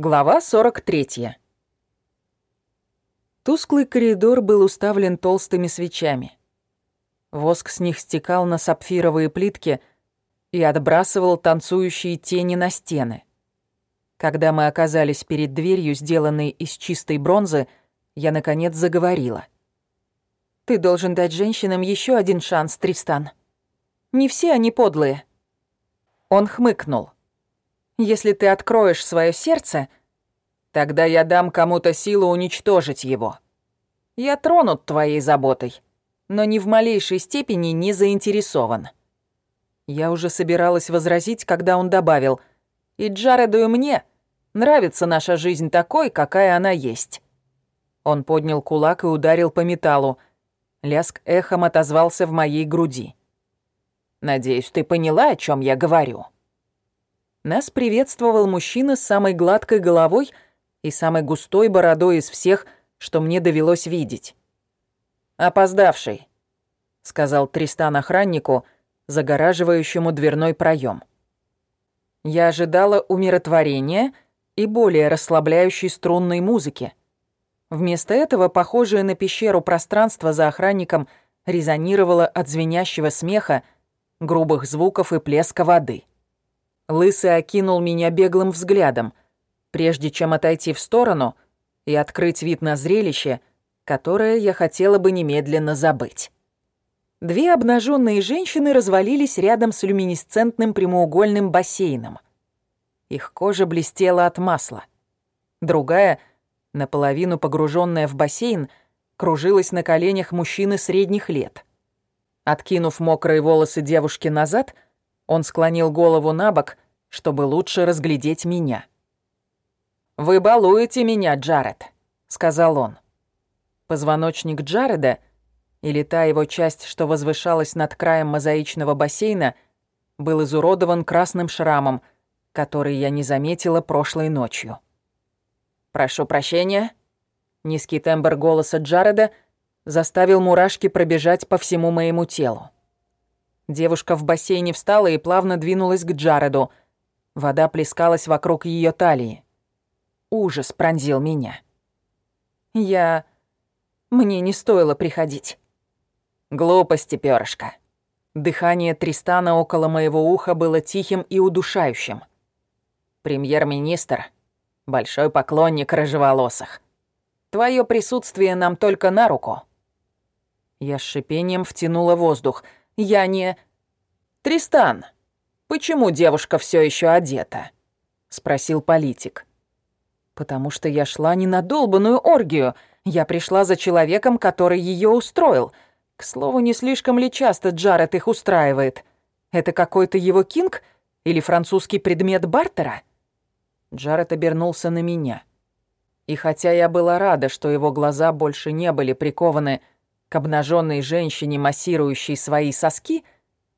Глава 43. Тусклый коридор был уставлен толстыми свечами. Воск с них стекал на сапфировые плитки и отбрасывал танцующие тени на стены. Когда мы оказались перед дверью, сделанной из чистой бронзы, я, наконец, заговорила. «Ты должен дать женщинам еще один шанс, Тристан. Не все они подлые». Он хмыкнул. Если ты откроешь свое сердце, тогда я дам кому-то силу уничтожить его. Я тронут твоей заботой, но ни в малейшей степени не заинтересован. Я уже собиралась возразить, когда он добавил, «И Джареду и мне нравится наша жизнь такой, какая она есть». Он поднял кулак и ударил по металлу. Ляск эхом отозвался в моей груди. «Надеюсь, ты поняла, о чем я говорю?» Нас приветствовал мужчина с самой гладкой головой и самой густой бородой из всех, что мне довелось видеть. «Опоздавший», — сказал Тристан охраннику, загораживающему дверной проем. Я ожидала умиротворения и более расслабляющей струнной музыки. Вместо этого похожее на пещеру пространство за охранником резонировало от звенящего смеха, грубых звуков и плеска воды. Лысый окинул меня беглым взглядом, прежде чем отойти в сторону и открыть вид на зрелище, которое я хотела бы немедленно забыть. Две обнаженные женщины развалились рядом с люминесцентным прямоугольным бассейном. Их кожа блестела от масла. Другая, наполовину погруженная в бассейн, кружилась на коленях мужчины средних лет. Откинув мокрые волосы девушки назад — он склонил голову на бок, чтобы лучше разглядеть меня. «Вы балуете меня, Джаред», — сказал он. Позвоночник Джареда, или та его часть, что возвышалась над краем мозаичного бассейна, был изуродован красным шрамом, который я не заметила прошлой ночью. «Прошу прощения», — низкий тембр голоса Джареда заставил мурашки пробежать по всему моему телу. Девушка в бассейне встала и плавно двинулась к Джареду. Вода плескалась вокруг ее талии. Ужас пронзил меня. Я... Мне не стоило приходить. Глупости, перышко. Дыхание Тристана около моего уха было тихим и удушающим. Премьер-министр — большой поклонник рыжеволосых. Твое присутствие нам только на руку. Я с шипением втянула воздух — я не... «Тристан, почему девушка все еще одета?» — спросил политик. «Потому что я шла не на долбанную оргию. Я пришла за человеком, который ее устроил. К слову, не слишком ли часто Джаред их устраивает? Это какой-то его кинг или французский предмет бартера?» Джаред обернулся на меня. И хотя я была рада, что его глаза больше не были прикованы к обнаженной женщине, массирующей свои соски,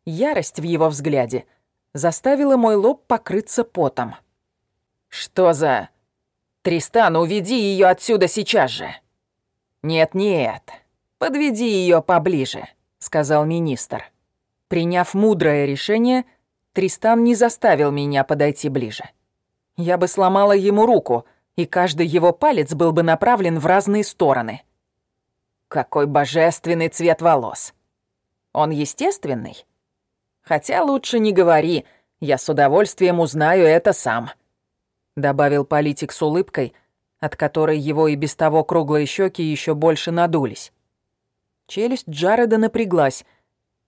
ярость в его взгляде заставила мой лоб покрыться потом. «Что за...» «Тристан, уведи ее отсюда сейчас же!» «Нет-нет, подведи ее поближе», — сказал министр. Приняв мудрое решение, Тристан не заставил меня подойти ближе. Я бы сломала ему руку, и каждый его палец был бы направлен в разные стороны. Какой божественный цвет волос. Он естественный? Хотя лучше не говори, я с удовольствием узнаю это сам. Добавил политик с улыбкой, от которой его и без того круглые щеки еще больше надулись. Челюсть Джареда напряглась.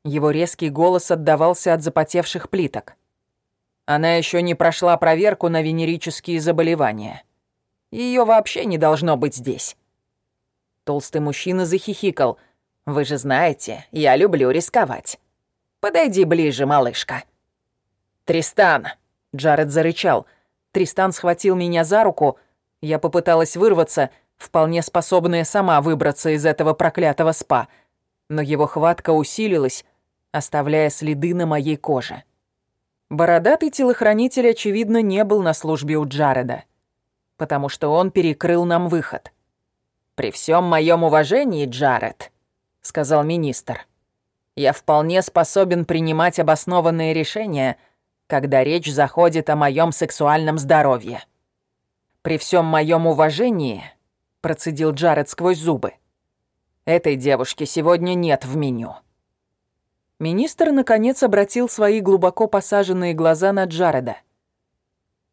Его резкий голос отдавался от запотевших плиток. Она еще не прошла проверку на венерические заболевания. Ее вообще не должно быть здесь. Толстый мужчина захихикал. «Вы же знаете, я люблю рисковать. Подойди ближе, малышка». «Тристан!» — Джаред зарычал. Тристан схватил меня за руку. Я попыталась вырваться, вполне способная сама выбраться из этого проклятого спа. Но его хватка усилилась, оставляя следы на моей коже. Бородатый телохранитель, очевидно, не был на службе у Джареда, потому что он перекрыл нам выход. «При всем моем уважении, Джаред», — сказал министр, «я вполне способен принимать обоснованные решения, когда речь заходит о моем сексуальном здоровье. «При всем моем уважении», — процедил Джаред сквозь зубы, «этой девушки сегодня нет в меню». Министр, наконец, обратил свои глубоко посаженные глаза на Джареда.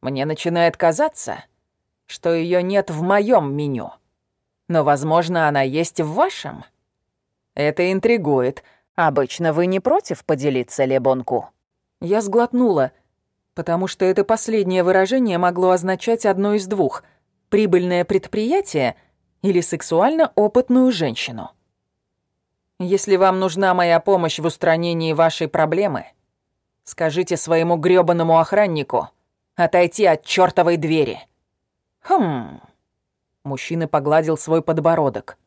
«Мне начинает казаться, что ее нет в моем меню. Но, возможно, она есть в вашем. Это интригует. Обычно вы не против поделиться Лебонку?» Я сглотнула, потому что это последнее выражение могло означать одно из двух — прибыльное предприятие или сексуально опытную женщину. Если вам нужна моя помощь в устранении вашей проблемы, скажите своему грёбаному охраннику отойти от чёртовой двери. Хм. Мужчина погладил свой подбородок.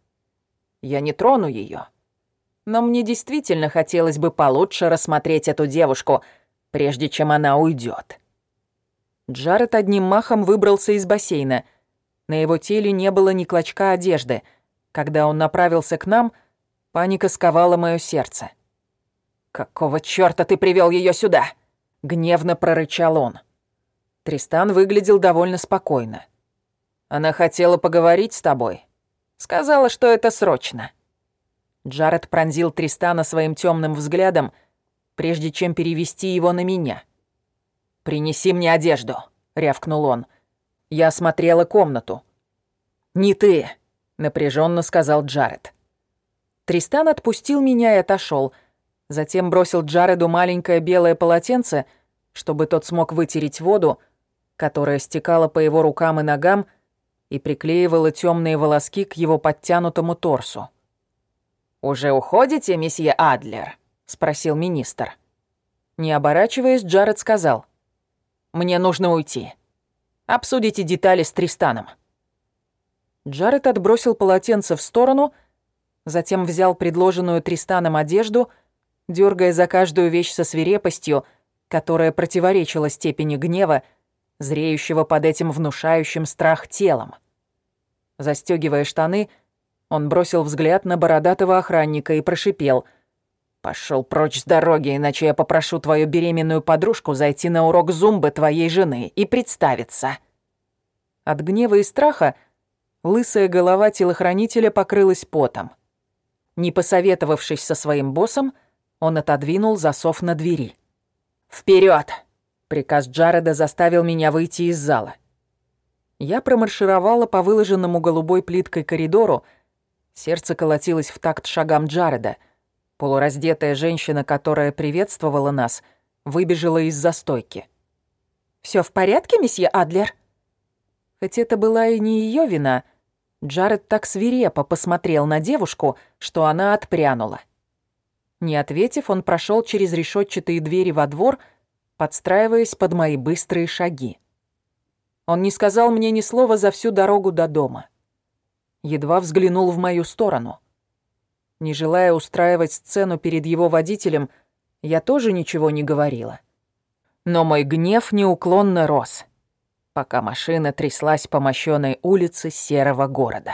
Я не трону её. Но мне действительно хотелось бы получше рассмотреть эту девушку, прежде чем она уйдет. Джаред одним махом выбрался из бассейна. На его теле не было ни клочка одежды. Когда он направился к нам, Паника сковала моё сердце. «Какого чёрта ты привёл её сюда?» — гневно прорычал он. Тристан выглядел довольно спокойно. «Она хотела поговорить с тобой. Сказала, что это срочно». Джаред пронзил Тристана своим тёмным взглядом, прежде чем перевести его на меня. «Принеси мне одежду», — рявкнул он. Я осмотрела комнату. «Не ты», — напряженно сказал Джаред. Тристан отпустил меня и отошел. Затем бросил Джареду маленькое белое полотенце, чтобы тот смог вытереть воду, которая стекала по его рукам и ногам и приклеивала темные волоски к его подтянутому торсу. «Уже уходите, месье Адлер?» — спросил министр. Не оборачиваясь, Джаред сказал. «Мне нужно уйти. Обсудите детали с Тристаном». Джаред отбросил полотенце в сторону затем взял предложенную Тристаном одежду, дергая за каждую вещь со свирепостью, которая противоречила степени гнева, зреющего под этим внушающим страх телом. Застегивая штаны, он бросил взгляд на бородатого охранника и прошипел. «Пошел прочь с дороги, иначе я попрошу твою беременную подружку зайти на урок зумбы твоей жены и представиться». От гнева и страха лысая голова телохранителя покрылась потом. Не посоветовавшись со своим боссом, он отодвинул засов на двери. «Вперед!» — приказ Джареда заставил меня выйти из зала. Я промаршировала по выложенному голубой плиткой коридору, сердце колотилось в такт шагам Джареда. Полураздетая женщина, которая приветствовала нас, выбежала из застойки. «Всё в порядке, месье Адлер?» Хоть это была и не её вина, Джаред так свирепо посмотрел на девушку, что она отпрянула. Не ответив, он прошел через решетчатые двери во двор, подстраиваясь под мои быстрые шаги. Он не сказал мне ни слова за всю дорогу до дома. Едва взглянул в мою сторону. Не желая устраивать сцену перед его водителем, я тоже ничего не говорила. Но мой гнев неуклонно рос — пока машина тряслась по мощенной улице серого города.